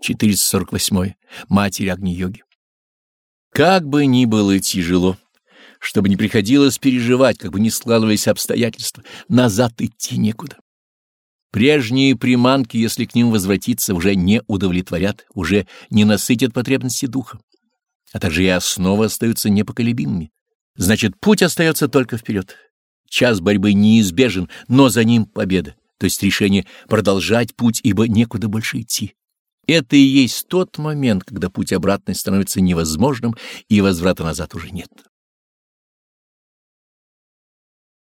448. Матерь Агни-йоги. Как бы ни было тяжело, чтобы не приходилось переживать, как бы ни складывались обстоятельства, назад идти некуда. Прежние приманки, если к ним возвратиться, уже не удовлетворят, уже не насытят потребности духа, а также и основы остаются непоколебимыми. Значит, путь остается только вперед. Час борьбы неизбежен, но за ним победа, то есть решение продолжать путь, ибо некуда больше идти. Это и есть тот момент, когда путь обратный становится невозможным и возврата назад уже нет.